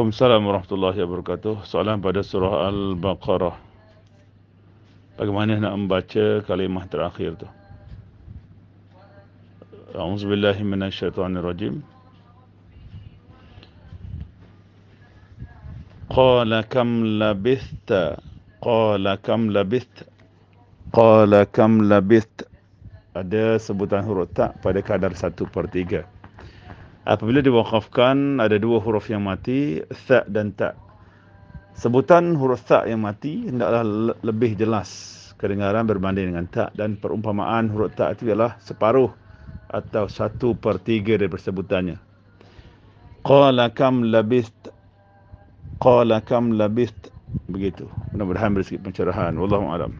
Waalaikumsalam warahmatullahi wabarakatuh. Soalan pada surah Al-Baqarah. Bagaimana nak membaca kalimah terakhir tu? A'udzubillahi minasyaitonirrajim. Qala kam labithta? Qala kam labithta? Qala kam labithta? Ada sebutan huruf tak pada kadar 1 per 3. Apabila diwakafkan ada dua huruf yang mati, tha dan ta. Sebutan huruf ta yang mati hendaklah lebih jelas kedengaran berbanding dengan ta dan perumpamaan huruf ta itu ialah separuh atau satu per tiga dari persebutannya. Qala kam labist Qala kam labist Begitu. Mudah-mudahan beri sikit pencerahan. Wallahu a'lam.